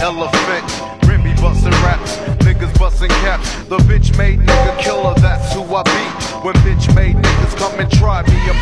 elephant. Remy bustin' raps, niggas bustin' caps. The bitch made nigga killer, that's who I be. When bitch made niggas come and try me, I'm